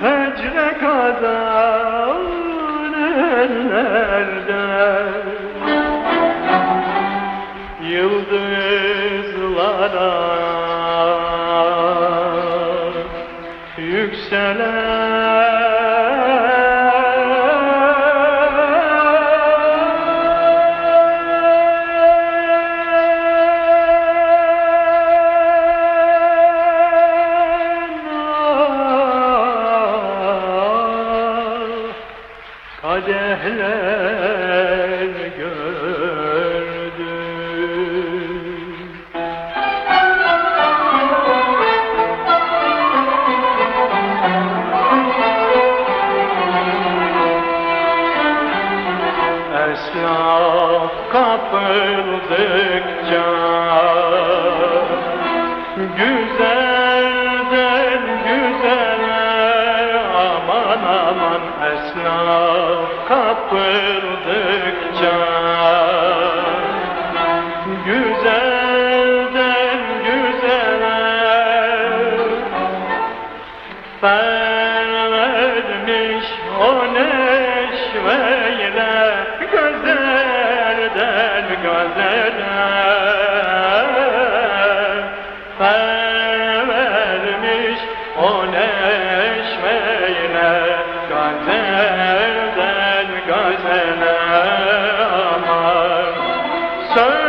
fecre kadar ellerde. Yıldızlara yükselen kadehler gördüm. Esnaf kapıldıkça kapıldıkça Güzelden güzele Vermiş o neşveyle Güzelden güzele Vermiş o neşveyle Güzelden sir.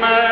man.